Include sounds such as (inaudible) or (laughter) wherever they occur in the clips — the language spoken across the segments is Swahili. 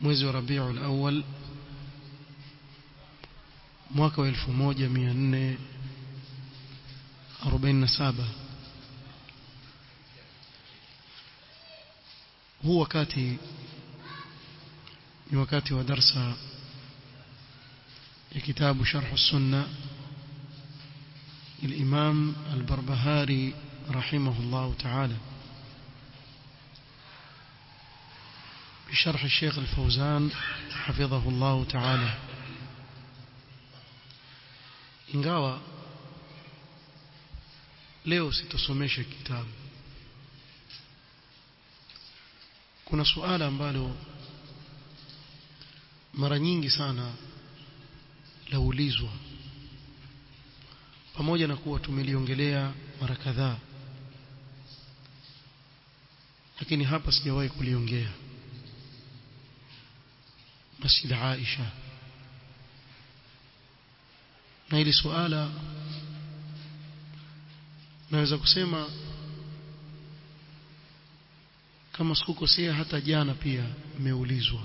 mwezi wa Rabiul Awwal mwaka wa 1447 huu wakati ni wakati wa darsa ya kitabu Sharh Sunna الإمام البربهاري رحمه الله تعالى بشرح الشيخ الفوزان حفظه الله تعالى ingawa leo situsomeshe kitabu kuna suala ambalo mara nyingi sana laulizwa pamoja na kuwa tumeliongelea mara kadhaa lakini hapa sijawahi kuliongea Masjid Aisha. Na hili suala naweza kusema kama sikukosea hata jana pia imeulizwa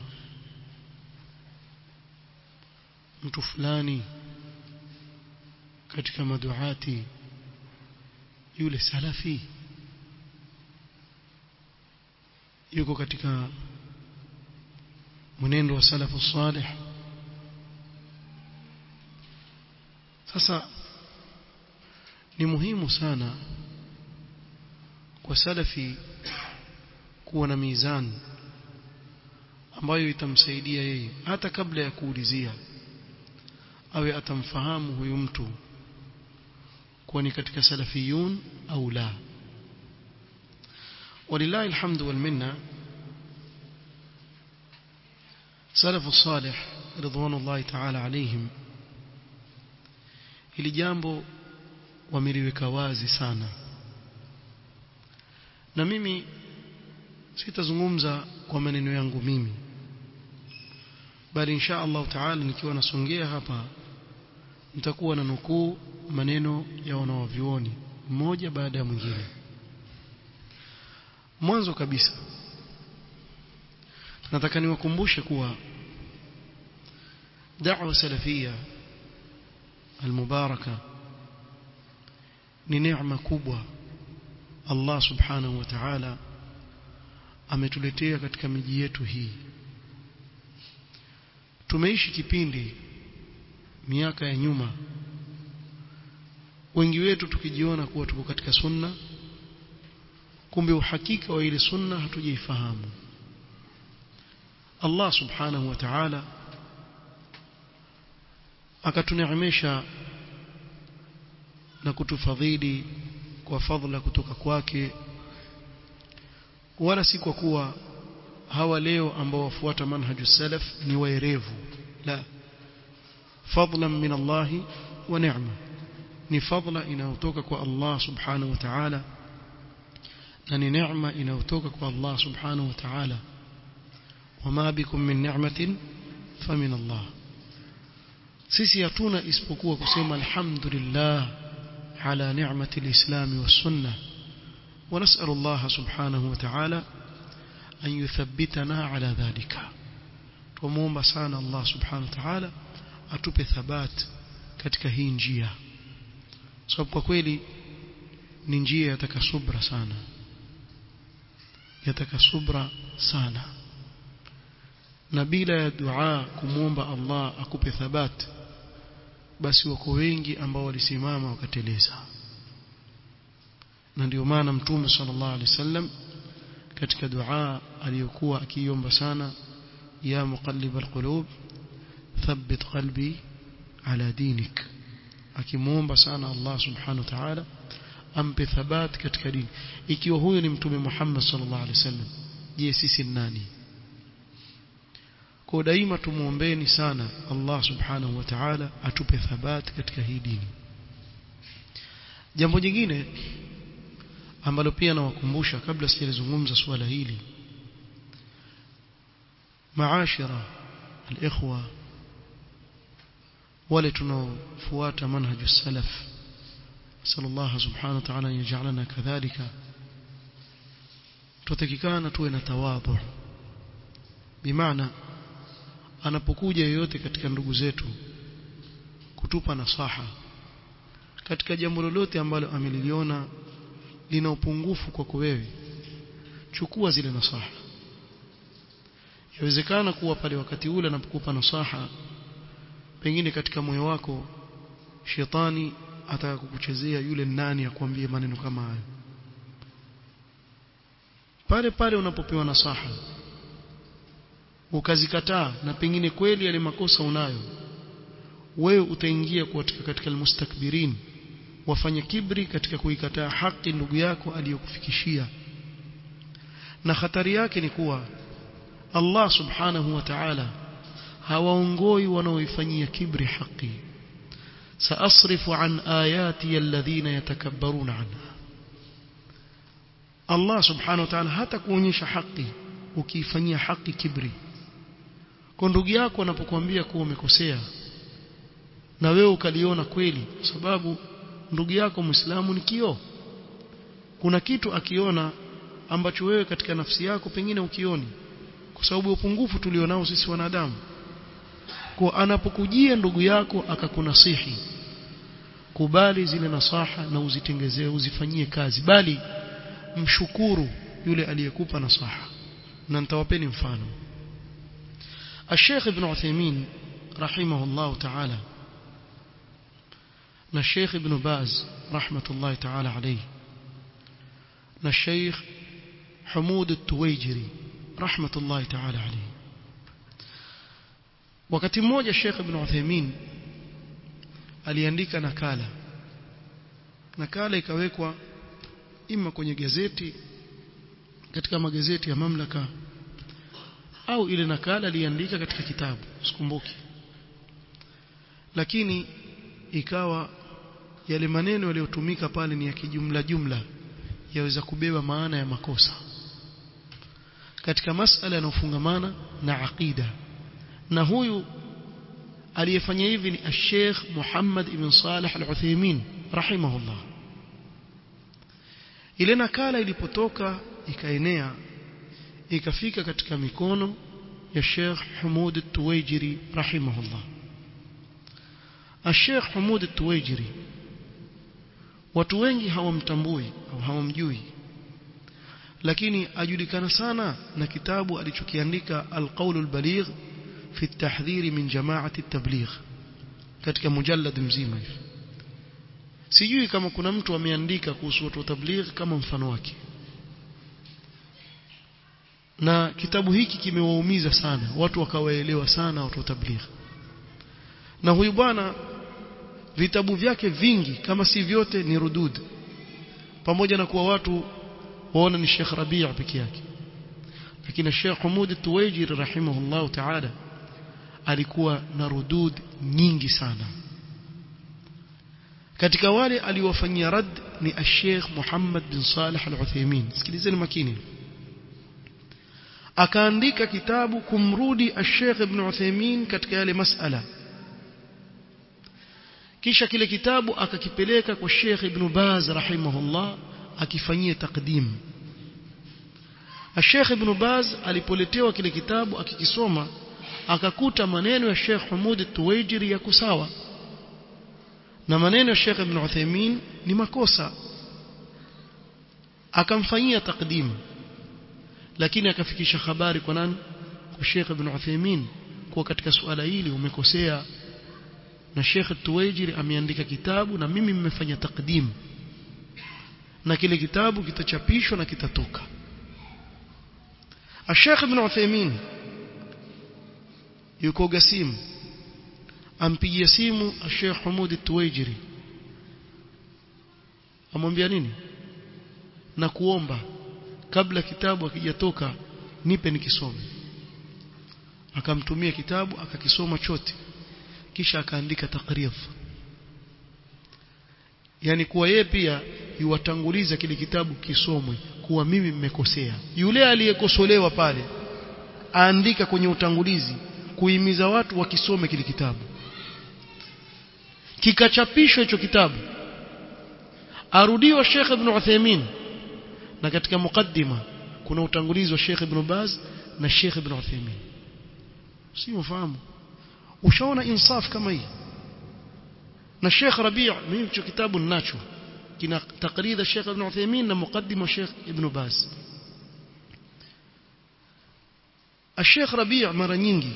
mtu fulani katika maduati yule salafi yuko katika mwenendo wa salafu salih. Sasa ni muhimu sana kwa salafi kuwa na mizani ambayo itamsaidia yeye hata kabla ya kuulizia awe atamfahamu huyu mtu kuwa ni katika salafiyun au la. Walillahi alhamdu wal minna salafu salih ridwanullahi ta'ala alayhim. Hili jambo wameliweka wazi sana. Na mimi sitazungumza kwa maneno yangu mimi. Bali insha Allah taala nikiwa nasongea hapa nitakuwa na nukuu maneno ya wanawavyuoni mmoja baada ya mwingine. Mwanzo kabisa nataka niwakumbushe kuwa da'wa salafia almubaraka ni neema kubwa Allah subhanahu wa ta'ala ametuletea katika miji yetu hii. Tumeishi kipindi miaka ya nyuma wengi wetu tukijiona kuwa tuko katika sunna kumbe uhakika wa ile sunna hatujaifahamu Allah subhanahu wa ta'ala akatuneemesha na kutufadhili kwa fadhila kutoka kwake wala si kwa kuwa hawa leo ambao wafuata manhaju salaf ni waerevu la fadlan min Allah wa ni'ma ni fadla inayotoka kwa Allah subhanahu wa ta'ala na ni neema inayotoka kwa Allah subhanahu wa ta'ala وما بكم من نعمة فمن الله. سيسي يتونا إسبقوا قسيم الحمد لله على نعمة الإسلام والسنة ونسأل الله سبحانه وتعالى أن يثبتنا على ذلك ومومب سان الله سبحانه وتعالى أتوب ثبات كتكهين جيا سبقوا قولي ننجيا يتكى سانا يتكى سانا na bila ya dua kumwomba Allah akupe thabat basi wako wengi ambao walisimama wakateleza na ndio maana mtume sallallahu alaihi wasallam katika dua aliyokuwa akiomba sana ya muqallib alqulub thabbit qalbi ala dinik akimuomba sana Allah subhanahu wa ta'ala ampe thabat katika dini ikiwa huyu ni mtume Muhammad sallallahu alaihi wasallam je sisi ni nani kwa daima tumuombeeni sana Allah subhanahu wa ta'ala atupe thabati katika hii dini. Jambo jingine ambalo pia nawakumbusha kabla sijalizungumza suala hili maashira alikhwa wale tunaofuata manhaju salaf sallallahu subhanahu wa ta'ala yaj'alana kadhalika tutakikana tuwe na tawadhu bimaana anapokuja yoyote katika ndugu zetu kutupa nasaha katika jambo lolote ambalo ameliliona lina upungufu kwako wewe chukua zile nasaha. Yawezekana kuwa pale wakati ule anapokupa nasaha pengine katika moyo wako shetani ataka kukuchezea yule nani akwambie maneno kama hayo. Pale pale unapopewa nasaha ukazikataa na pengine kweli yale makosa unayo wewe utaingia katika katika almustakbirin wafanya kibri katika kuikataa haki ndugu yako aliyokufikishia na hatari yake ni kuwa Allah subhanahu wa ta'ala hawaongoi wanaoifanyia kibri haki saasrifu an ayati alladhina yatakabbaruna anha Allah subhanahu wa ta'ala hata kuonyesha haki ukiifanyia haki kibri kwa ndugu yako anapokuambia kuwa umekosea na wewe ukaliona kweli kwa sababu ndugu yako Muislamu ni kioo. Kuna kitu akiona ambacho wewe katika nafsi yako pengine ukioni kwa sababu upungufu tulionao sisi wanadamu. Kwa anapokujia ndugu yako akakunasihi kubali zile nasaha na uzitengezee uzifanyie kazi. Bali mshukuru yule aliyekupa nasaha. Na nitawapeni mfano الشيخ ابن عثيمين رحمه الله تعالى na Sheikh Ibn Baz rahmatullahi ta'ala alayhi na Sheikh Humud At-Tuwaijiri rahmatullahi ta'ala alayhi wakati mmoja Sheikh Ibn Uthaymeen aliandika nakala nakala ikawekwa ima kwenye gazeti katika magazeti ya mamlaka au ile nakala aliandika katika kitabu sikumbuki. Lakini ikawa yale maneno yaliyotumika pale ni ya kijumla jumla yaweza kubeba maana ya makosa. Katika masala yanayofungamana na aqida. Na huyu aliyefanya hivi ni Sheikh Muhammad ibn Salih Al-Uthaymeen rahimahullah. Ile nakala ilipotoka ikaenea ikafika katika mikono ya Sheikh Humud At-Tuwaijiri rahimahullah Sheikh Humud At-Tuwaijiri watu wengi hawamtambui au hawamjui lakini ajulikana sana na kitabu alichokiandika Al-Qawl Al-Baligh fi at-tahdhir min jama'ati at-tabligh katika mujallad mzima hivi sijui kama kuna mtu ameandika kuhusu watu wa tabligh kama mfano wake na kitabu hiki kimewaumiza sana. Watu wakawaelewa sana watu wa na huyu bwana vitabu vyake vingi kama si vyote ni rudud. Pamoja na kuwa watu waona ni Sheikh Rabi' peke yake. Lakini Sheikh Humud Tuwaijiri rahimahullah ta'ala alikuwa na rudud nyingi sana. Katika wale aliwafanyia rad ni Sheikh Muhammad bin Salih Al-Uthaymeen sikilizeni makini akaandika kitabu kumrudi Sheikh Ibn Uthaymeen katika yale masala. Kisha kile kitabu akakipeleka kwa Sheikh Ibn Baz rahimahullah akifanyia takdim Sheikh Ibn Baz alipoletewa kile kitabu akikisoma akakuta maneno ya Sheikh Hamud Tuwaijiri ya kusawa na maneno ya Sheikh Ibn Uthaymeen ni makosa. Akamfanyia takdim lakini akafikisha habari kwa nani? Kwa Sheikh Ibn Uthaymeen kwa katika suala hili umekosea. Na Sheikh Tuwaijiri ameandika kitabu na mimi mmefanya takdim na kile kitabu kitachapishwa na kitatoka. Sheikh Ibn Uthaymeen yuko Gasim ampigia simu Sheikh Hamud Tuwaijiri. Amwambia nini? Na kuomba kabla kitabu akijatoka nipe nikisome. Akamtumia kitabu akakisoma chote kisha akaandika takrif. Yani kuwa yeye pia yuwatanguliza kile kitabu kisomwe kuwa mimi mmekosea. Yule aliyekosolewa pale aandika kwenye utangulizi kuhimiza watu wakisome kile kitabu. Kikachapishwa hicho kitabu arudiwa Sheikh Ibn Uthaymeen na katika mukaddima kuna utangulizi wa Sheikh Ibn Baz na Sheikh Ibn Uthaymeen si mfahamu ushaona insaf kama hii na Sheikh Rabi' mimi hicho kitabu ninacho kina takrida Sheikh Ibn Uthaymeen na mukaddima Sheikh Ibn Baz Sheikh Rabi' mara nyingi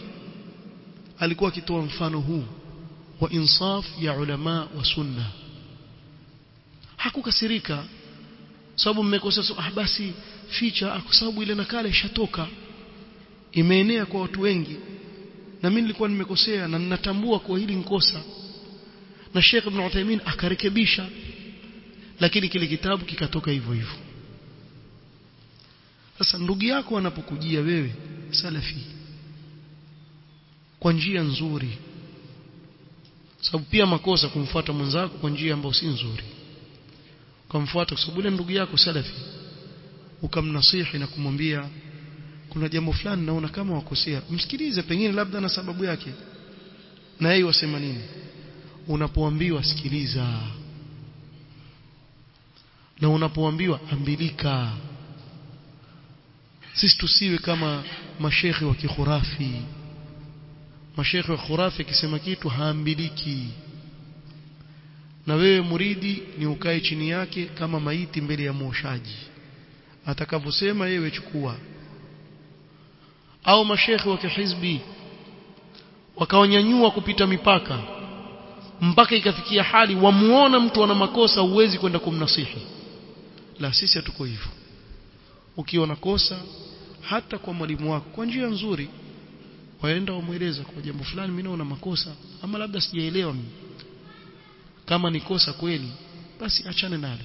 alikuwa akitoa mfano huu wa insaf ya ulama wa sunna hakukasirika sababu mmekosea so, ah basi ficha kwa sababu ile nakala ishatoka. Imeenea kwa watu wengi. Na mimi nilikuwa nimekosea na ninatambua kwa hili nkosa na Sheikh Ibn Uthaymeen akarekebisha. Lakini kile kitabu kikatoka hivyo hivyo. Sasa ndugu yako anapokujia wewe salafi kwa njia nzuri. Sababu pia makosa kumfuata mwenzako kwa njia ambayo si nzuri ukamfuata kwa sababu ile ndugu yako salafi ukamnasihi na kumwambia kuna jambo fulani naona kama wakosea. Msikilize pengine labda na sababu yake. Na yeye wasema nini? Unapoambiwa sikiliza. Na unapoambiwa ambilika. Sisi tusiwe kama mashekhi wa kikhurafi. Mashekhi wa khurafi akisema kitu haambiliki na wewe muridi ni ukae chini yake kama maiti mbele ya mwoshaji. Atakavyosema yewe chukua. Au mashekhi wa kihizbi wakawanyanyua kupita mipaka mpaka ikafikia hali wamuona mtu ana makosa uwezi kwenda kumnasihi. La sisi hatuko hivyo. Ukiona kosa hata kwa mwalimu wako kwa njia nzuri waenda wamweleza kwa jambo fulani mimi naona makosa ama labda sijaelewa mimi kama ni kosa kweli basi achane nalo.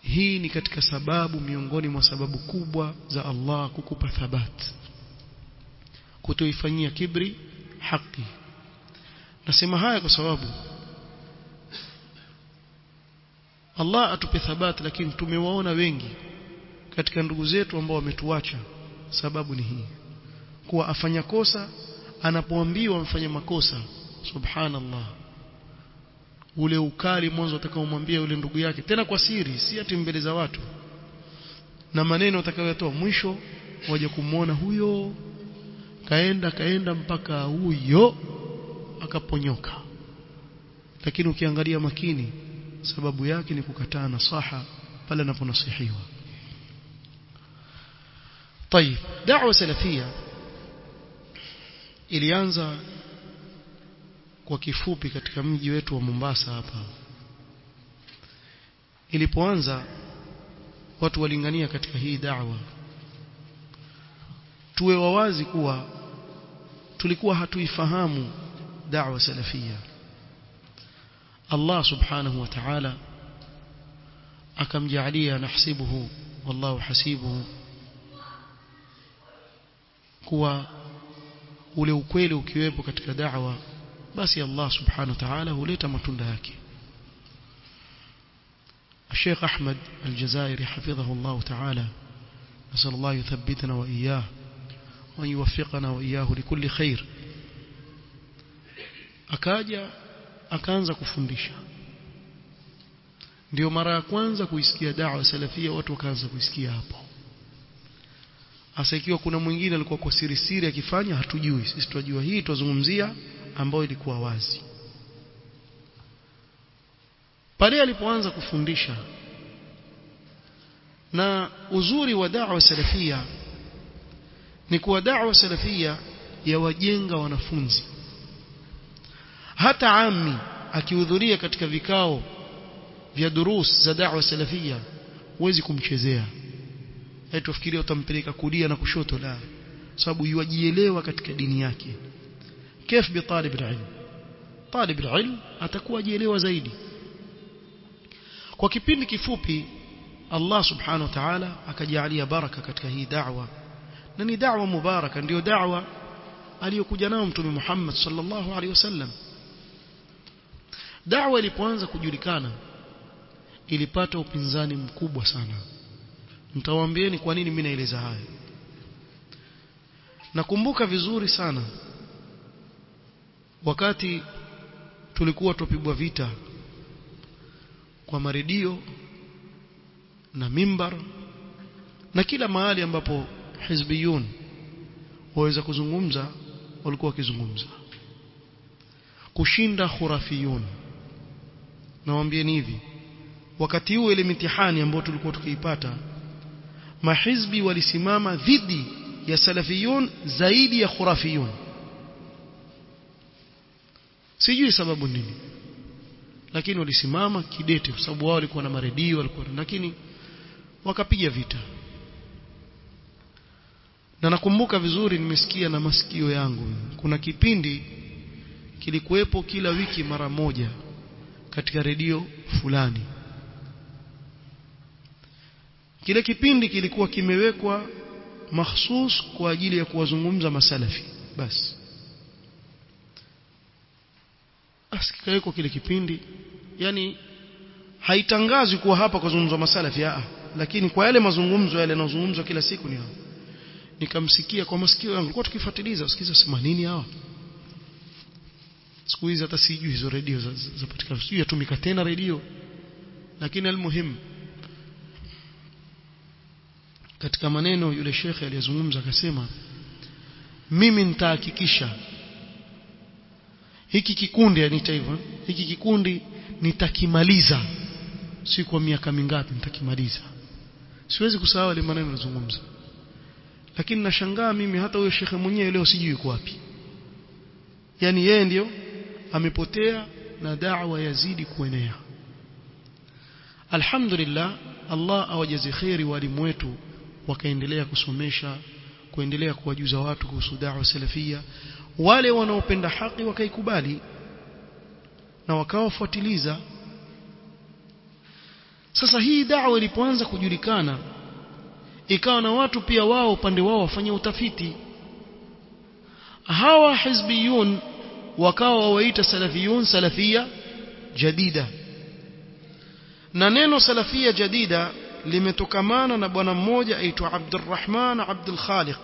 Hii ni katika sababu miongoni mwa sababu kubwa za Allah kukupa thabat kutoifanyia kibri haki. Nasema haya kwa sababu Allah atupe thabat lakini tumewaona wengi katika ndugu zetu ambao wametuacha sababu ni hii kuwa afanya kosa anapoambiwa amfanye makosa subhanallah ule ukali mwanzo atakaomwambia yule ndugu yake tena kwa siri si ati mbele za watu na maneno atakayotoa mwisho waje kumwona huyo kaenda kaenda mpaka huyo akaponyoka lakini ukiangalia makini sababu yake ni kukataa nasaha pale anaponasihiwa طيب دعوه سلفيه ilianza kwa kifupi katika mji wetu wa Mombasa hapa. Ilipoanza watu walingania katika hii da'wa. Tuwe wawazi kuwa tulikuwa hatuifahamu da'wa salafia. Allah subhanahu wa ta'ala akamjalia nahsibuhu wallahu hasibuhu kuwa ule ukweli ukiwepo katika da'wa basi Allah subhanahu wa ta'ala huleta matunda yake الشيخ أحمد الجزائري حفظه الله تعالى نسأل الله يثبتنا وإياه وأن يوفقنا وإياه لكل خير akaja akaanza kufundisha ndio mara ya kwanza kuisikia da'wa salafia watu wakaanza kuisikia hapo hasa ikiwa kuna mwingine alikuwa kwa siri siri akifanya hatujui sisi tunajua hii tuzungumzia ambayo ilikuwa wazi. Pale alipoanza kufundisha na uzuri wa da'wa salafia ni kuwa da'wa salafia yawajenga wanafunzi. Hata ami akihudhuria katika vikao vya durus za da'wa salafia huwezi kumchezea. Eti ufikiria utampeleka kulia na kushoto la sababu yuajielewa katika dini yake كيف بطالب العلم طالب العلم atakuwa ajielewa zaidi kwa kipindi kifupi Allah subhanahu wa ta'ala akajalia baraka katika hii da'wa na ni da'wa mubaraka ndio da'wa aliyokuja nayo mtume Muhammad sallallahu alaihi wasallam da'wa ilipoanza kujulikana ilipata upinzani mkubwa sana nitawaambieni kwa nini mimi naeleza haya nakumbuka vizuri sana wakati tulikuwa tupigwa vita kwa maredio na mimbar na kila mahali ambapo hizbiyun waweza kuzungumza walikuwa wakizungumza. Kushinda khurafiyun. Nawaambieni hivi wakati huo ile mitihani ambayo tulikuwa tukiipata mahizbi walisimama dhidi ya salafiyun zaidi ya khurafiyun sijui sababu nini. Lakini walisimama kidete kwa sababu wao walikuwa na maredio walikuwa lakini wakapiga vita. Na nakumbuka vizuri nimesikia na masikio yangu. Kuna kipindi kilikuwepo kila wiki mara moja katika redio fulani. Kile kipindi kilikuwa kimewekwa mahsus kwa ajili ya kuwazungumza masalafi. Basi basi kwa kile kipindi. Yani haitangazwi kuwa hapa kuzungumzwa masalafi aa lakini kwa yale mazungumzo yale yanazungumzwa kila siku ni hapo nikamsikia kwa masikio yangu kwa tukifuatiliza usikiza sema nini hawa? Siku hizi hata sijui hizo redio zapatikana. Sijui yatumika tena redio. Lakini almuhimu katika maneno yule shekhe aliyezungumza akasema mimi nitahakikisha hiki kikundi anita hivyo. Hiki kikundi nitakimaliza. Si kwa miaka mingapi nitakimaliza. Siwezi kusahau ile maneno nazungumza lakini nashangaa mimi hata huyo shekhe mwenyewe leo sijui yuko wapi. Yani yeye ndio amepotea na da'wa yazidi kuenea. Alhamdulillah Allah awajaze khairi walimu wetu wakaendelea kusomesha kuendelea kuwajuza watu kuhusu da'wa salafia wale wanaopenda haki wakaikubali na wakawafuatiliza. Sasa hii da'wa ilipoanza kujulikana ikawa na watu pia wao upande wao wafanya utafiti. Hawa hizbiyun wakawa wawaita salafiyun salafia jadida. Na neno salafia jadida limetokamana na bwana mmoja aitwa Abdurrahman Abdul Khaliq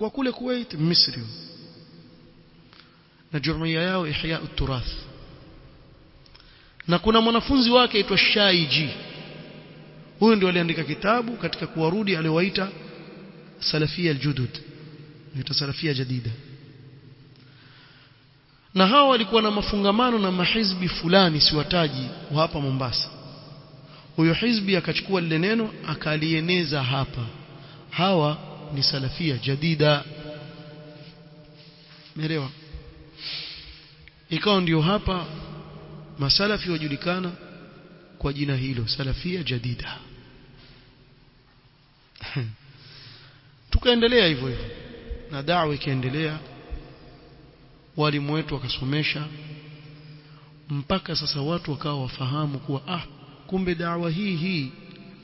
kwa kule Kuwait Misri. Na jumuiya yao Ihya turath na kuna mwanafunzi wake aitwa Shaiji. Huyu ndio aliandika kitabu katika kuwarudi aliowaita salafia aljudud. Ni salafia jadida. Na hao walikuwa na mafungamano na mahizbi fulani siwataji wa hapa Mombasa. Huyo hizbi akachukua lile neno akalieneza hapa. Hawa ni salafia jadida. Meelewa ikawa ndio hapa masalafi wajulikana kwa jina hilo salafia jadida. (laughs) Tukaendelea hivyo hivyo na da'wa ikaendelea walimu wetu wakasomesha mpaka sasa watu wakawa wafahamu kuwa ah kumbe da'wa hii hii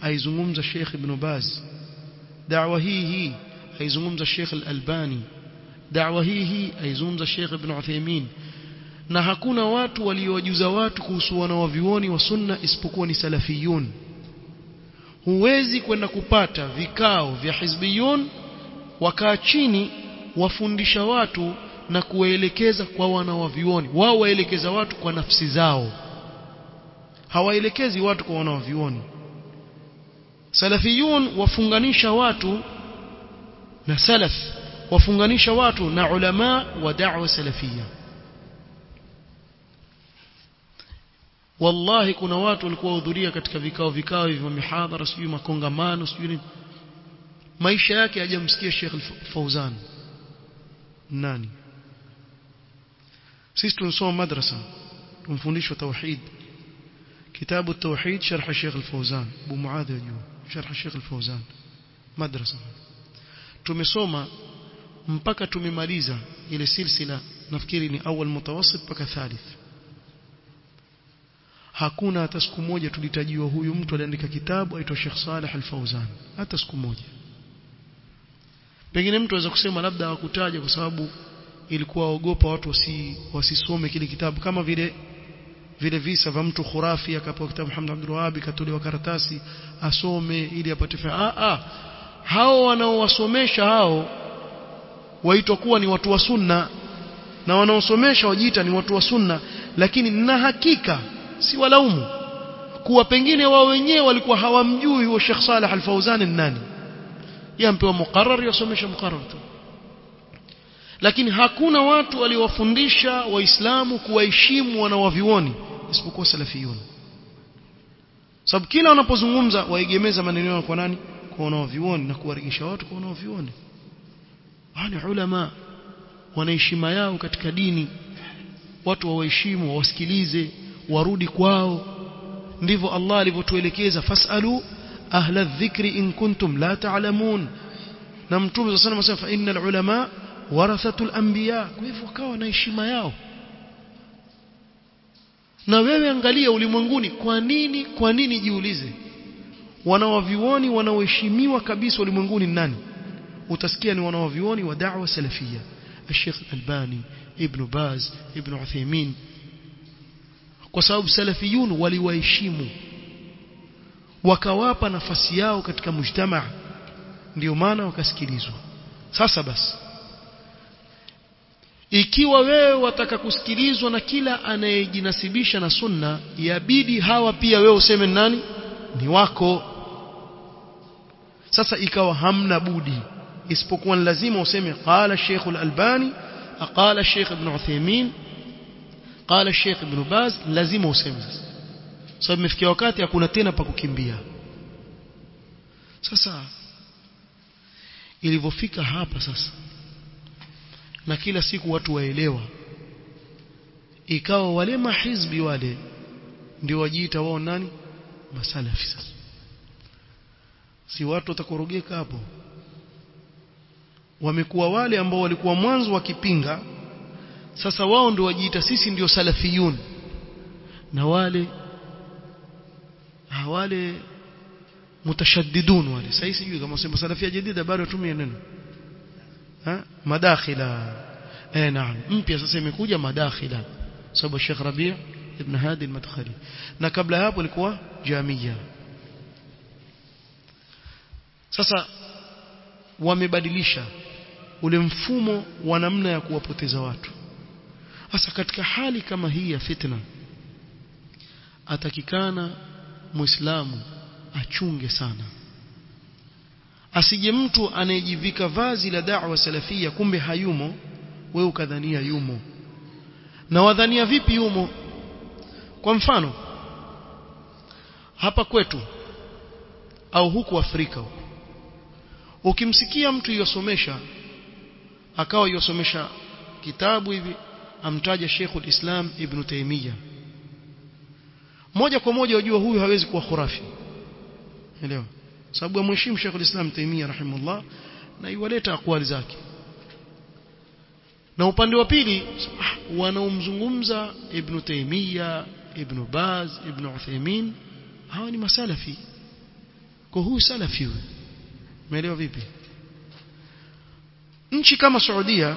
aizungumza Sheikh Ibn Baz da'wa هي هي aizungumza Sheikh Al-Albani. Da'wa hii hii aizungumza Sheikh Ibn Uthaymeen na hakuna watu waliowajuza watu kuhusu wanawavioni wa sunna isipokuwa ni salafiyun. Huwezi kwenda kupata vikao vya hizbiyun wakaa chini wafundisha watu na kuwaelekeza kwa wanawavioni wao waelekeza watu kwa nafsi zao. Hawaelekezi watu kwa wanawavioni salafiyun wafunganisha watu na salaf wafunganisha watu na ulama wa da'wa salafia wallahi kuna watu walikuwa hudhuria katika vikao vikao hivyo mihadhara sijui makongamano sijui maisha yake hajamsikia Sheikh Fauzan nani sisi tunasoma madrasa tumfundishwa tauhid kitabu التوحيد شرح الشيخ الفوزان ابو معاذ يجوا sharh Sheikh Al-Fauzan madrasa. Tumesoma mpaka tumemaliza ile silsila nafikiri ni awal mutawassit mpaka thalith. Hakuna hata siku moja tulitajiwa huyu mtu aliandika kitabu aitwa Sheikh Saleh Al-Fauzan hata siku moja. Pengine mtu aweza kusema labda hakutaja kwa sababu ilikuwa ogopa watu wasi wasisome kile kitabu kama vile vile visa vya mtu khurafi akapewa kitabu Muhammad Abdul Wahhab katolewa karatasi asome ili apate faa ah ah. Hao wanaowasomesha hao waitwa kuwa ni watu wa sunna na wanaosomesha wajiita ni watu wa sunna lakini na hakika si walaumu kuwa pengine wao wenyewe walikuwa hawamjui huo Sheikh Saleh Al-Fauzan nani. Yampewa muqarrar yasomesha muqarrar tu lakini hakuna watu waliowafundisha waislamu kuwaheshimu wanawavioni isipokuwa salafiyun sababu kila wanapozungumza waegemeza maneno yao kwa nani? Kwa wanawavioni na kuwarejesha watu kwa wanawavioni wale ulama wana heshima yao katika dini. Watu wawaheshimu wawasikilize warudi kwao. Ndivyo Allah alivyotuelekeza fasalu ahla dhikri in kuntum la ta'lamun. Na mtume sallallahu alayhi wasallam innal ulama warathatul anbiya kwa hivyo wakawa na heshima yao na wewe angalia ulimwenguni kwa nini kwa nini jiulize wanawavioni wanaoheshimiwa kabisa ulimwenguni nani utasikia ni wanawavioni wa da'wa salafia الشيخ الألباني ابن باز ابن عثيمين kwa sababu salafiyun waliwaheshimu wakawapa nafasi yao katika mujtamaa ndio maana wakasikilizwa sasa basi ikiwa wewe wataka kusikilizwa na kila anayejinasibisha na sunna yabidi hawa pia wewe useme nani? Ni wako. Sasa ikawa hamna budi. Isipokuwa lazima useme qala Sheikh al-Albani qala Sheikh Ibn Uthaymeen qala Sheikh Ibn Baz lazima useme sasa. Sababu imefikia wakati hakuna tena pa kukimbia. Sasa ilivyofika hapa sasa na kila siku watu waelewa. Ikawa wale mahizbi wale ndio wajiita wao nani? Masalafi sasa. Si watu watakorogeka hapo. Wamekuwa wale ambao walikuwa mwanzo wakipinga sasa wao ndio wajiita sisi ndio salafiyun. Na wale wale mutashaddidun wale. Sasa sijui kama usema salafia jadida bado tumie neno madakhila. Eh naam. Mpya sasa imekuja madakhila. Sababu Sheikh Rabi' ibn Hadi al-Madkhali. Na kabla hapo ilikuwa jamia. Sasa wamebadilisha ule mfumo wa namna ya kuwapoteza watu. Hasa katika hali kama hii ya fitna atakikana muislamu achunge sana asije mtu anayejivika vazi la da'wa salafia kumbe hayumo wewe ukadhania yumo. Na wadhania vipi yumo? Kwa mfano hapa kwetu au huku Afrika huku ukimsikia mtu yosomesha akawa yosomesha kitabu hivi amtaja Sheikhul Islam Ibn Taymiyyah moja kwa moja wajua huyu hawezi kuwa khurafi. Elewa sababu amheshimu Sheikhul Islam Taymiyyah rahimahullah na iwaleta akwali zake. Na upande wa pili wanaomzungumza Ibn Taymiyyah Ibn Baz Ibn Uthaymeen hawa ni masalafi. Kwa huyu salafi huyu umeelewa vipi? Nchi kama Saudia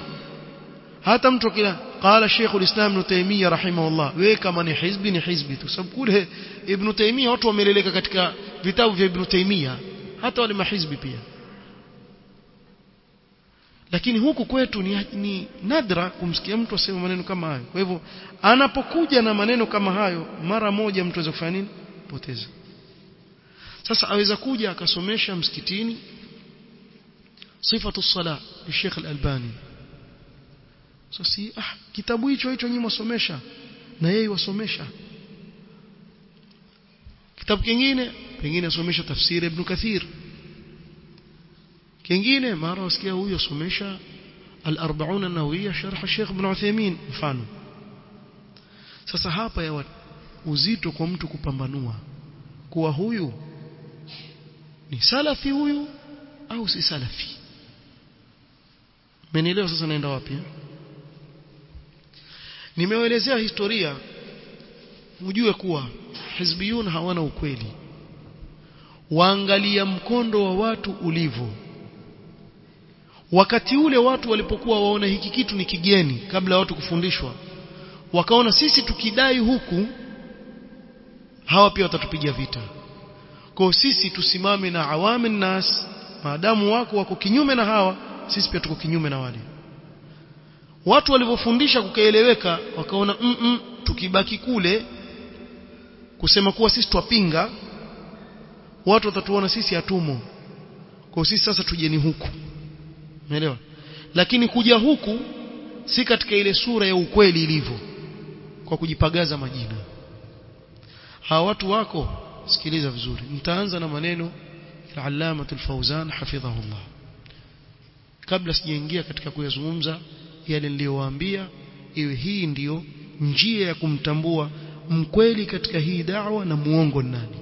hata mtu kila qala الشيخ الاسلام ابن تيميه رحمه الله. kama ni hizbi ni hizbi tu sababu kule Ibn watu wameleleka katika vitabu vya Ibn Taymiyyah hata wale mahizbi pia lakini huku kwetu ni, ni nadra kumsikia mtu asema maneno kama hayo kwa hivyo anapokuja na maneno kama hayo mara moja mtu aweza kufanya nini? Poteza. Sasa aweza kuja akasomesha msikitini. Sifatu sala ni Sheikh Al-Albani sasa ah kitabu hicho hicho nyinyi msomesha na yeye wasomesha kitabu kingine pengine asomesha tafsiri Ibn Kathir. Kingine mara wasikia huyo asomesha al-40 an-nawawiyya sharh Sheikh Ibn Uthaymeen mfano. Sasa hapa ya uzito kwa mtu kupambanua. Kuwa huyu ni salafi huyu au si salafi? Menelewa sasa naenda wapi? Nimeelezea historia. Ujue kuwa hizbiyun hawana ukweli. Waangalia mkondo wa watu ulivyo. Wakati ule watu walipokuwa waona hiki kitu ni kigeni kabla watu kufundishwa wakaona sisi tukidai huku hawa pia watatupiga vita. Kwa sisi tusimame na awamin nas maadamu wako wako kinyume na hawa sisi pia tuko kinyume na wale watu walivyofundisha kukaeleweka wakaona mm -mm, tukibaki kule kusema kuwa sisi twapinga watu watatuona sisi hatumo. Kwa sisi sasa tujeni huku. Umeelewa? Lakini kuja huku si katika ile sura ya ukweli ilivyo kwa kujipagaza majina. Hawa watu wako sikiliza vizuri nitaanza na maneno ya Allama al-Fawzan hafidhahullah. Kabla sijaingia katika kuyazungumza yale niliyowaambia iwe hii ndio njia ya kumtambua mkweli katika hii da'wa na muongo nani.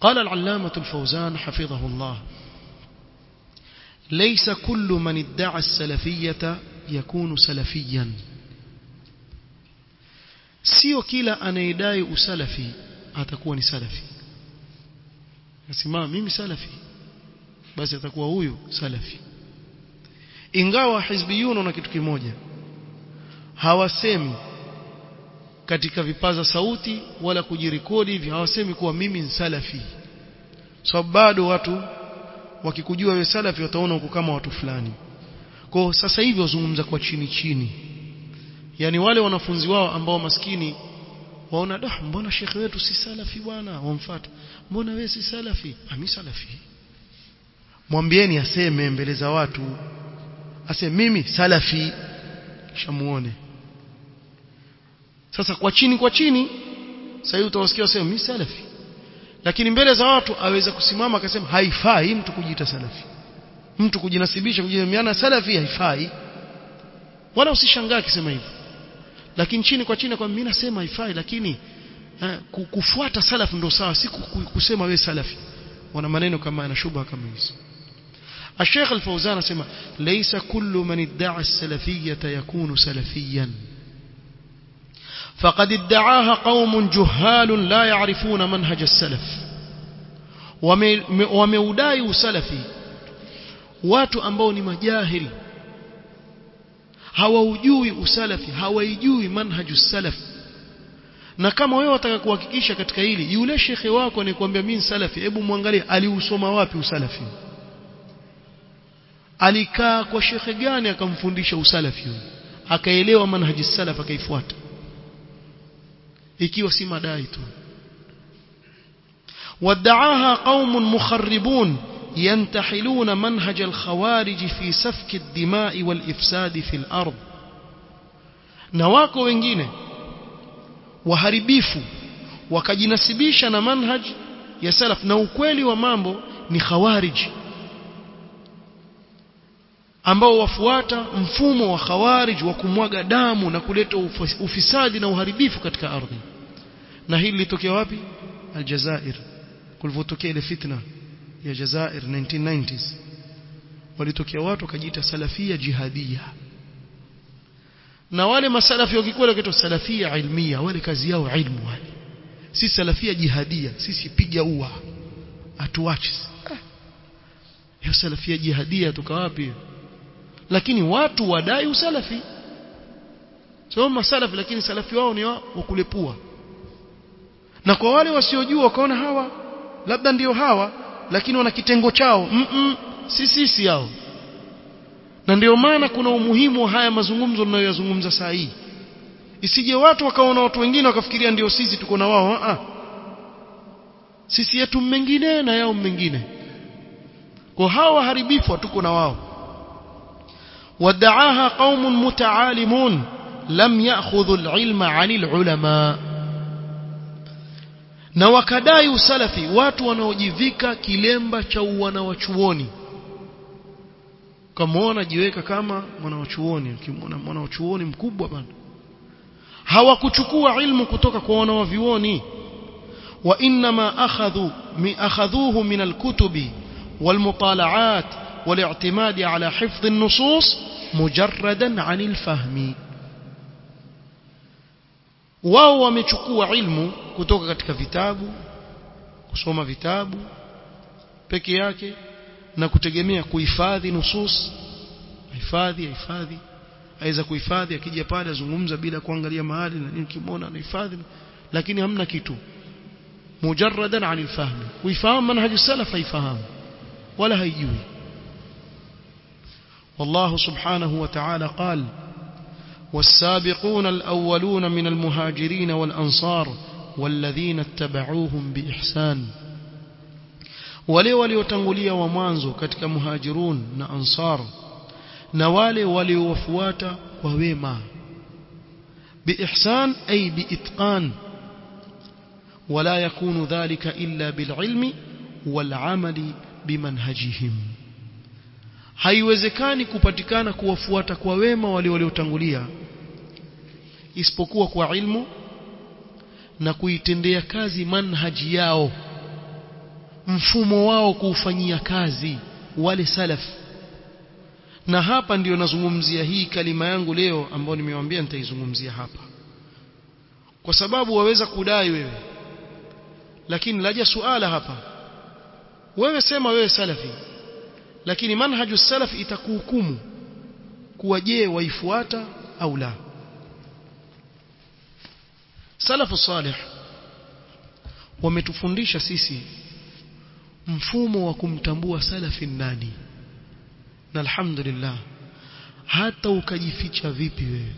قال العلامة الفوزان حفظه الله ليس كل من ادعى السلفية يكون سلفيا سيو كيلا أن يدعي سلفي أتكون سلفي يسمى ميم سلفي بس يتكون هو سلفي ingawa hizbiyun na kitu kimoja. Hawasemi katika vipaza sauti wala kujirekodi hivi. Hawasemi kuwa mimi ni salafi. Sababu so, bado watu wakikujua wewe salafi wataona uko kama watu fulani. Kwa sasa hivi wazungumza kwa chini chini. Yani wale wanafunzi wao ambao maskini waona dah mbona shekhe wetu si salafi bwana? Wamfuata. Mbona wewe si salafi? Ami salafi. Mwambieni aseme mbele za watu aseme mimi salafi shamuone sasa kwa chini kwa chini sasa utawasikia wasema mimi salafi. Lakini mbele za watu aweza kusimama akasema haifai mtu kujiita salafi. Mtu kujinasibisha kujimiana salafi haifai. Wala usishangaa akisema hivyo. Lakini chini kwa chini kwa mimi nasema haifai lakini eh, kufuata salafu ndio sawa si kusema we salafi. Wana maneno kama yana shubha kama hizi الشيخ الفوزان اسمع ليس كل من ادعى السلفية يكون سلفيا فقد ادعاها قوم جهال لا يعرفون منهج السلف ومودai usalafi watu ambao ni majahili hawaujui usalafi hawaijui manhaju salaf na kama wewe wataka kuhakikisha katika hili yule shekhe wako anakuambia mimi salafi hebu muangalie aliusoma wapi usalafi alikaa kwa shekhe gani akamfundisha usalafi akaelewa manhaji salaf akaifuata ikiwa si madai tu wadaaha qaumun mukharribun ينتحلون منهج الخوارج في سفك الدماء والإفساد في الأرض نواكو wengine waharibifu wakajinasibisha na manhaj ya salaf na ukweli wa mambo ni khawarij ambao wafuata mfumo wa khawarij wa kumwaga damu na kuleta ufisadi na uharibifu katika ardhi. Na hili litokea wapi? Aljazair. Kulivotokea ile fitna ya Jazair 1990s walitokea watu wakajiita salafia jihadia na wale masalafi wakikwenda kitu salafia ilmia wale kazi yao ilmu wale. Si salafia jihadia sisi piga ua. Atuache hiyo salafia jihadia toka wapi lakini watu wadai usalafi. Sio masalafi lakini salafi wao ni wa kulepua na kwa wale wasiojua wakaona hawa labda ndiyo hawa lakini wana kitengo chao. Mm -mm, si sisi hao. Na ndio maana kuna umuhimu wa haya mazungumzo ninayoyazungumza saa hii. Isije watu wakaona watu wengine wakafikiria ndio sisi tuko na wao. Ah sisi yetu mengine na yao mengine. Kwa hawa waharibifu tuko na wao wadaaha qaumun mutaalimun lam ya'khudhu al-ilma 'anil ulama na wakadai usalafi watu wanaojivika kilemba cha wanawachuoni kamaona jiweka kama mwanawachuoni mwanawachuoni mkubwa bana hawakuchukua ilmu kutoka kwa wanawavioni wa inma akhadhu mi akhadhuhu min alkutubi والمطالعات والاعتماد على حفظ النصوص مجردا عن الفهم wao wamechukua ilmu kutoka katika vitabu kusoma vitabu peke yake na kutegemea kuhifadhi nusus hifadhi hifadhi aweza kuhifadhi akija pale azungumza bila kuangalia mahali na nini kimona anahifadhi. Lakini hamna kitu. Mujarradan anil fahmi. Kuifahamu manhaj salaf haifahamu. Wala haijui. والله سبحانه وتعالى قال والسابقون الأولون من المهاجرين والأنصار والذين اتبعوهم بإحسان. wale waliotangulia wa mwanzo katika muhajirun na ansar na wale waliowafuata kwa wema biihsan ay biitqan ولا يكون ذلك إلا بالعلم والعمل بمنهجهم. Haiwezekani kupatikana kuwafuata kwa wema wale waliotangulia isipokuwa kwa ilmu na kuitendea kazi manhaji yao mfumo wao kuufanyia kazi wale salaf. Na hapa ndiyo nazungumzia hii kalima yangu leo ambayo nimewaambia nitaizungumzia hapa. Kwa sababu waweza kudai wewe lakini laja suala hapa. Wewe sema wewe salafi lakini manhaju salaf itakuhukumu kuwa je waifuata au la? Salafu salih wametufundisha sisi mfumo wa kumtambua salafi nani. Na alhamdulillah hata ukajificha vipi wewe?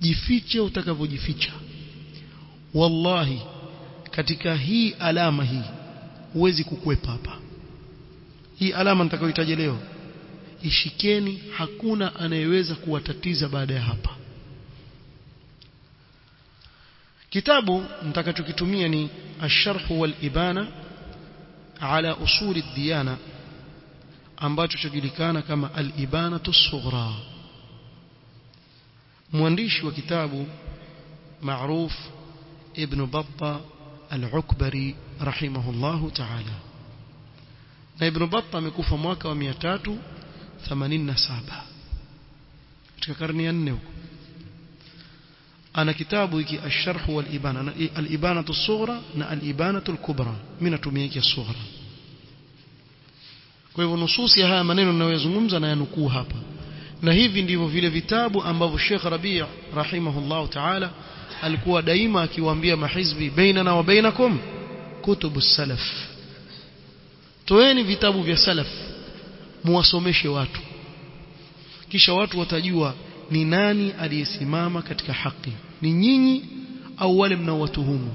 Jifiche utakavyojificha. Wallahi katika hii alama hii huwezi kukwepa hapa hii alama nitakayoitaja leo ishikeni hakuna anayeweza kuwatatiza baada ya hapa kitabu nitakachokitumia ni الشرح والإبانة على أصول الديانة ambacho chajulikana kama al-ibanatu as-sughra mwandishi wa kitabu معروف ابن بطة العكبري رحمه الله تعالى Na ibn Battah amekufa mwaka wa 387 katika karne ya 4 huko ana kitabu hiki ash-sharh wal ibana al-ibanatu as-sughra na al-ibanatu al-kubra mimi natumia hiki as-sughra kwa hivyo nususi ya haya maneno ninayozungumza na yanukuu hapa na hivi ndivyo vile vitabu ambavyo Sheikh Rabi' rahimahullah ta'ala alikuwa daima akiwaambia mahizbi bainana wa bainakum kutubu salaf toeni vitabu vya salaf muwasomeshe watu kisha watu watajua ni nani aliyesimama katika haki ni nyinyi au wale mnaowatuhumu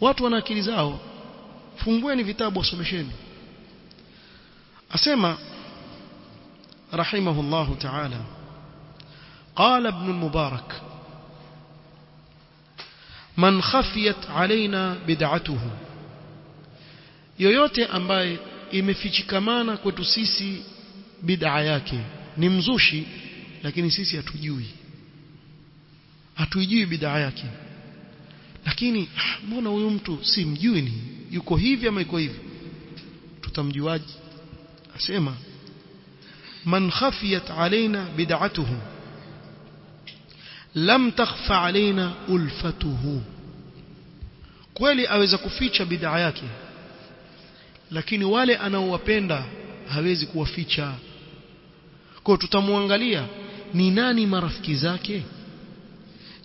watu wana akili zao fungueni vitabu wasomesheni asema رحمه الله تعالى قال ابن المبارك من خفيت علينا بدعته yoyote ambaye imefichikamana kwetu sisi bid'a yake ni mzushi lakini sisi hatujui. Hatuijui bid'a yake. Lakini ah, mbona huyu mtu si mjui ni yuko hivi ama yuko hivi? Tutamjuaje? Asema man khafiyat alaina bid'atuhu lam takhfa alaina ulfatuhu. Kweli aweza kuficha bid'a yake? Lakini wale anaowapenda hawezi kuwaficha. Kwa tutamwangalia ni nani marafiki zake?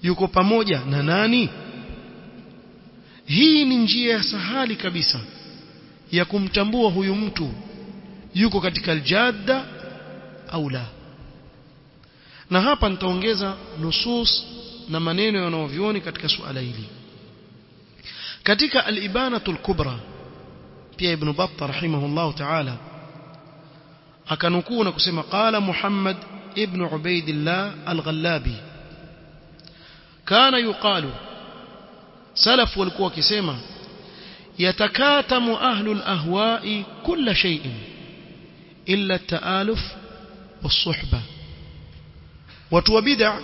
Yuko pamoja na nani? Hii ni njia ya sahali kabisa ya kumtambua huyu mtu yuko katika aljadda au la. Na hapa nitaongeza nusus na maneno yanayovioni katika suala hili. Katika al-ibanatul kubra pia ibn battah rahimahullah ta'ala akanukuu na kusema qala muhammad ibn ubaidillah al-ghallabi kana yuqalu salaf walikuwa wakisema yatakatamu ahlul ahwa'i kulla shay'in illa at-ta'aluf wasuhba watu wa bid'a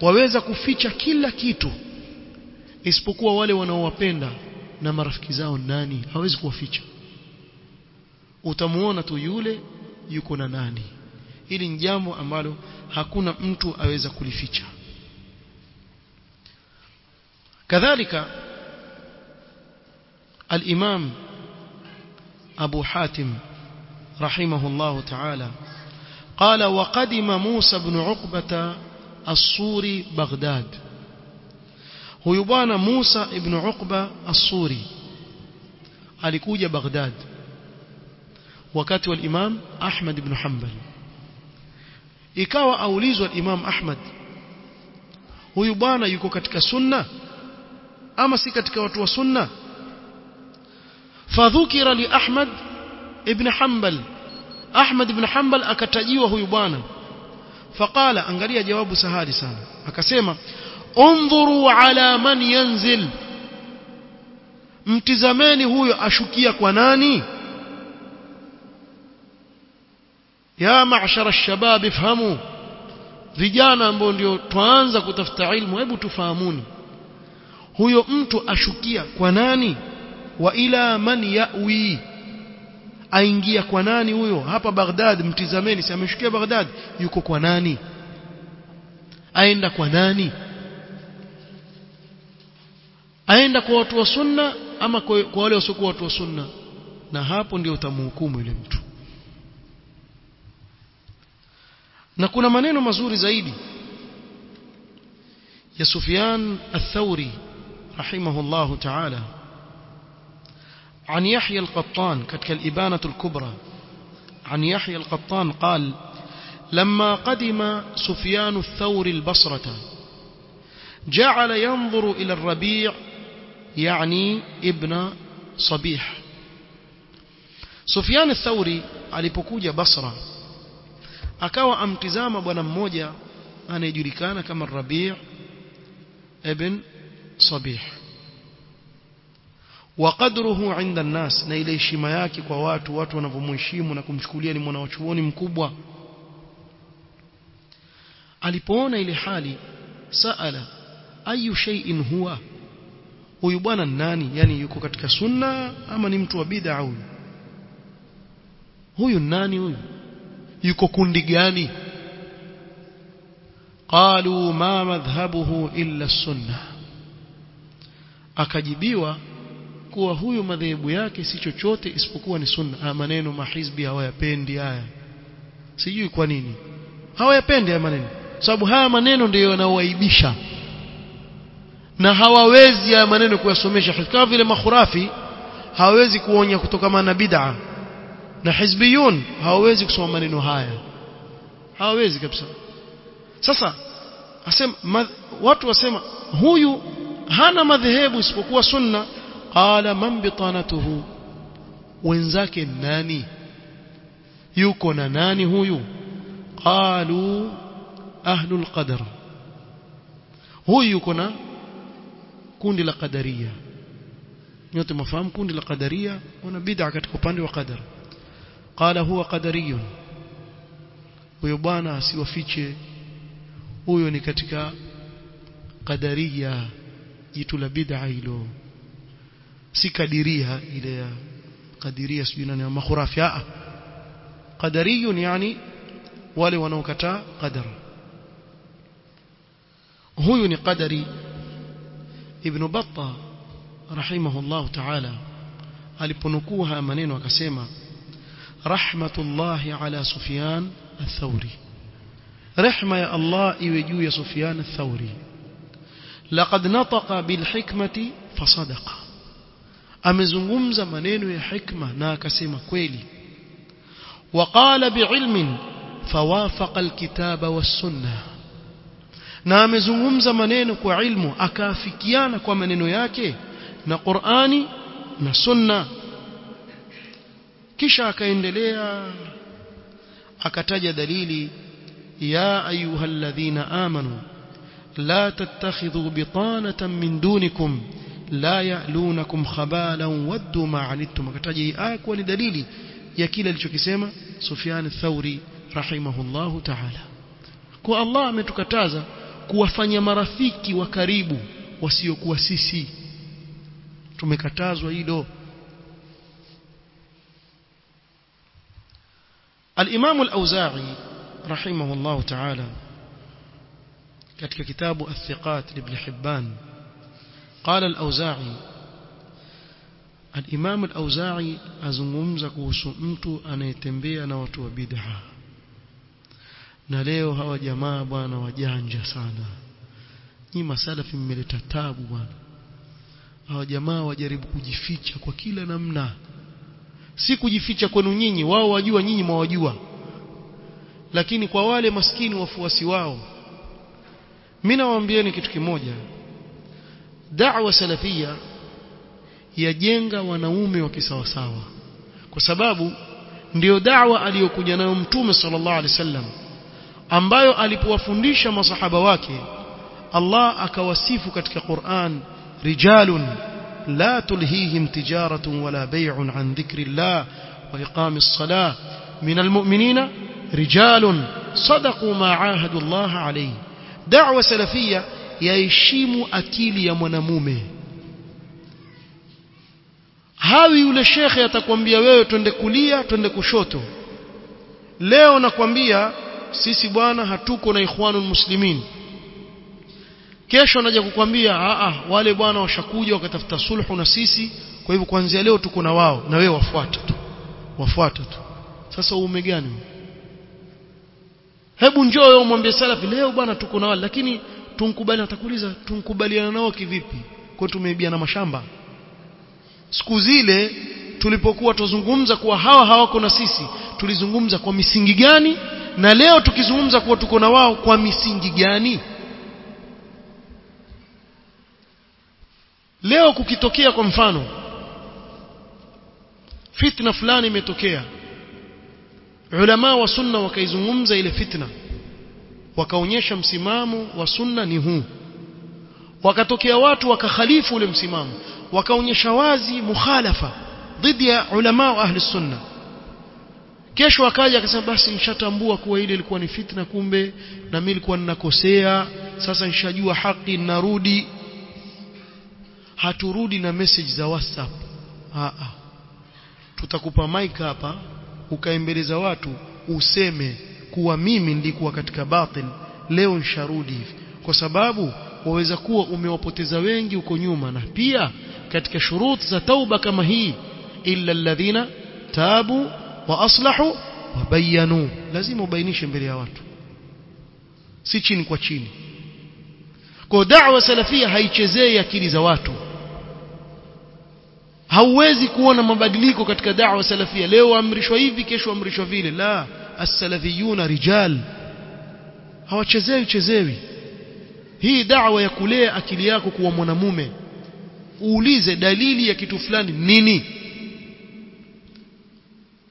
waweza kuficha kila kitu isipokuwa wale wanaowapenda na marafiki zao nani hawezi kuwaficha utamuona tu yule yuko na nani hili ni jambo ambalo hakuna mtu aweza kulificha كذلك الإمام أبو حاتم رحمه الله تعالى قال وقدم موسى بن عقبة الصوري بغداد huyu bwana Musa ibn Uqba as-Suri alikuja Baghdad wakati wa Imam Ahmad ibn Hanbal ikawa aulizwa Imam Ahmad huyu bwana yuko katika sunna ama si katika watu wa sunna fadhukira li Ahmad ibn Hanbal Ahmad ibn Hanbal akatajiwa huyu bwana faqala angalia jawabu sahali sana akasema undhuru ala man yanzil. Mtizameni huyo ashukia kwa nani? Ya ma'shara shabab ifhamu vijana ambao ndio twaanza kutafuta ilmu hebu tufahamuni. Huyo mtu ashukia kwa nani? Wa ila man yawi. Aingia kwa nani huyo? Hapa Baghdad mtizameni si ameshukia Baghdad? Yuko kwa nani? Aenda kwa nani? Aenda kwa watu wa sunna ama kwa, wale wasiokuwa watu wa sunna na hapo ndio utamhukumu yule mtu na kuna maneno mazuri zaidi ya Sufyan al-Thawri rahimahullah ta'ala عن يحيى القطان كتك الإبانة الكبرى عن يحيى القطان قال لما قدم سفيان الثوري البصرة جعل ينظر إلى الربيع يعني ابن صبيح سفيان الثوري alipokuja Basra akawa amtizama bwana mmoja anayejulikana kama Rabi' ibn Sabih wa qadruhu 'inda an-nas na ile heshima yake kwa watu watu wanavyomheshimu na kumchukulia ni mwanachuoni mkubwa alipoona ile hali saala ayu shay'in huwa Huyu bwana nani? Yani yuko katika sunna ama ni mtu wa bid'a huyu? Huyu nani huyu? Yuko kundi gani? Qalu ma madhhabuhu illa sunna. Akajibiwa kuwa huyu madhehebu yake si chochote isipokuwa ni sunna. Maneno mahizbi hawayapendi haya. Sijui kwa nini. Hawayapendi haya maneno. Sababu haya maneno ndiyo yanaoaibisha na hawawezi haya maneno kuyasomesha kama vile makhurafi hawawezi kuonya kutokana na bid'a na hizbiyun hawawezi kusoma maneno haya hawawezi kabisa sasa asema ma, watu wasema huyu hana madhehebu isipokuwa sunna qala man bitanatuhu wenzake nani yuko na nani huyu qalu ahlul qadar huyu yuko na kundi la qadaria nyote mfahamu kundi la qadaria wana bid'a katika upande wa qadar. Qala huwa qadariyun. Huyo bwana asiwafiche. Huyo ni katika qadaria jitu la bid'a hilo. Si kadiria ile ya kadiria sijui nani makhurafi a qadariyun yani wale wanaokataa qadar. Huyu ni qadari ibn batta rahimahullah ta'ala aliponukuu haya maneno akasema rahmatullahi ala sufyan ath-thawri rehma ya Allah iwe juu ya sufyan ath-thawri laqad nataqa bil hikmati fasadaqa amezungumza maneno ya hikma na akasema kweli وقال بعلم فوافق الكتاب والسنة na amezungumza maneno kwa ilmu akaafikiana kwa maneno yake na Qur'ani na Sunna kisha akaendelea akataja dalili ya ayyuhalladhina amanu la tattakhidhu bitanatan min dunikum la ya'lunakum khabalan waddu ma 'anittum akataja hii aya kuwa ni dalili ya kile alichokisema Sufyan ath-Thauri rahimahullahu ta'ala kwa Allah ametukataza kuwafanya marafiki wa karibu wasiokuwa sisi tumekatazwa hilo الإمام الأوزاعي رحمه الله تعالى katika kitabu الثقات لابن حبان قال الأوزاعي الإمام الأوزاعي azungumza kuhusu mtu anayetembea na watu wa bid'a na leo hawa jamaa bwana wajanja sana. Ni masalafi mmeleta tabu bwana. Hawa jamaa wajaribu kujificha kwa kila namna. Si kujificha kwenu nyinyi wao wajua nyinyi mwawajua. Lakini kwa wale maskini wafuasi wao mimi nawaambieni kitu kimoja. Da'wa salafia yajenga wanaume wa kisawasawa. Kwa sababu ndio da'wa aliyokuja nayo mtume sallallahu alaihi wasallam ambayo alipowafundisha masahaba wake Allah akawasifu katika Qur'an rijalun la tulhihim tijaratun wala bay'un an dhikrillah wa iqamis salah min almu'minina rijalun sadaqu ma ahadu Allah alayhi da'wa salafia yaheshimu akili ya mwanamume hawi yule shekhe atakwambia wewe twende kulia twende kushoto leo nakwambia sisi bwana hatuko na ikhwanul muslimin. Kesho anaja kukwambia a a wale bwana washakuja wakatafuta sulhu na sisi kwa hivyo kuanzia leo tuko na wao na wewe wafuata tu wafuata tu. Sasa uume gani? Hebu njoo wewe umwambie salafi leo bwana tuko na wale lakini tunkubali atakuuliza tunkubaliana nao kivipi? Kwa tumeibia na mashamba. Siku zile tulipokuwa tuzungumza kuwa hawa hawako na sisi tulizungumza kwa misingi gani na leo tukizungumza kuwa tuko na wao kwa misingi gani? Leo kukitokea kwa mfano fitna fulani imetokea. Ulama wa sunna wakaizungumza ile fitna wakaonyesha msimamo wa sunna ni huu. Wakatokea watu wakakhalifu ule msimamo wakaonyesha wazi mukhalafa dhidi ya ulama wa ahli sunna kesho akaja akasema basi nishatambua kuwa ile ilikuwa ni fitna kumbe na mimi nilikuwa ninakosea. Sasa nishajua haki narudi haturudi na message za whatsapp. A a tutakupa mic hapa ukaembeleza watu useme kuwa mimi nilikuwa katika batil leo nisharudi hivi. Kwa sababu waweza kuwa umewapoteza wengi huko nyuma na pia katika shuruti za tauba kama hii illa alladhina tabu wa aslahu wa bayanu lazima ubainishe mbele ya watu. Si chini kwa chini. Kwa da'wa salafia haichezei akili za watu. Hauwezi kuona mabadiliko katika da'wa salafia. Leo amrishwa hivi kesho amrishwa vile. La as-salafiyuna rijal. Hawachezewi chezewi hii da'wa ya kulea akili yako kuwa mwanamume. Uulize dalili ya kitu fulani nini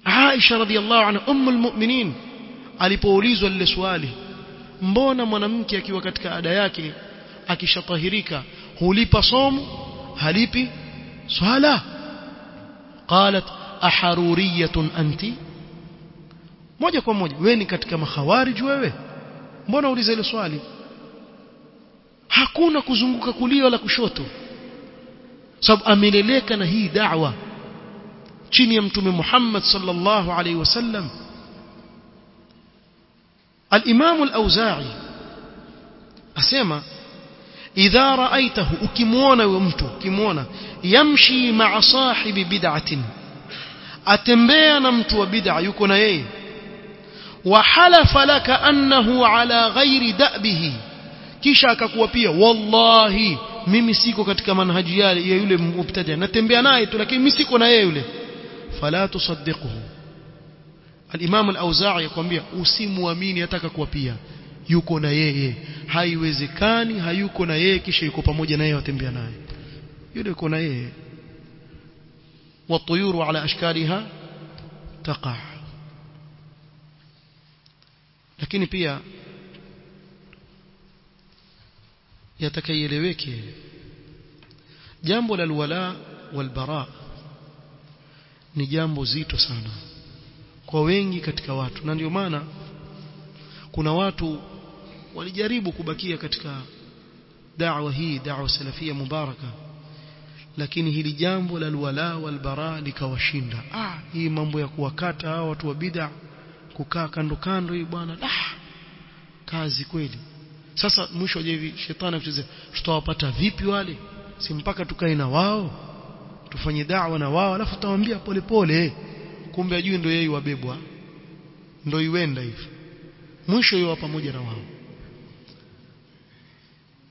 Aisha radhiallahu anha ummul mu'minin alipoulizwa lile swali mbona mwanamke akiwa katika ada yake akishatahirika hulipa somo halipi swala? Qalat aharuriyatun anti. Moja kwa moja wewe ni katika makhawarij wewe mbona uliza ile swali? Hakuna kuzunguka kulia wala kushoto. Sababu ameleleka na hii da'wa chini ya mtume Muhammad sallallahu alaihi wasallam al-Imam al-Auza'i asema idha ra'aitahu ukimuona huyo mtu ukimuona yamshi ma'a sahibi bid'atin atembea na mtu wa bid'a yuko na yeye wa halafa laka annahu ala ghairi da'bihi kisha akakuwa pia wallahi mimi siko katika manhaji ya yule mubtadi natembea naye tu lakini mimi siko na yeye yule fala tusaddiquhu al-Imam al-Auza'i yakwambia usimuamini hata kuwa pia yuko na yeye haiwezekani hayuko na yeye kisha yuko pamoja naye watembea naye yule yuko na yeye والطيور على أشكالها تقع lakini pia yatakaieleweke jambo la alwala walbara ni jambo zito sana kwa wengi katika watu. Na ndio maana kuna watu walijaribu kubakia katika da'wa hii da'wa salafia mubaraka lakini hili jambo la alwala walbara likawashinda. Ah hii mambo ya kuwakata hao watu wa bid'a kukaa kando kando hii bwana ah kazi kweli. Sasa mwisho je hivi shetani akuchezea tutawapata vipi wale? Si mpaka tukae na wao tufanye da'wa na wao alafu tutawaambia polepole kumbe ajui ndio yeye wabebwa ndio iwenda hivi. Mwisho yeye pamoja na wao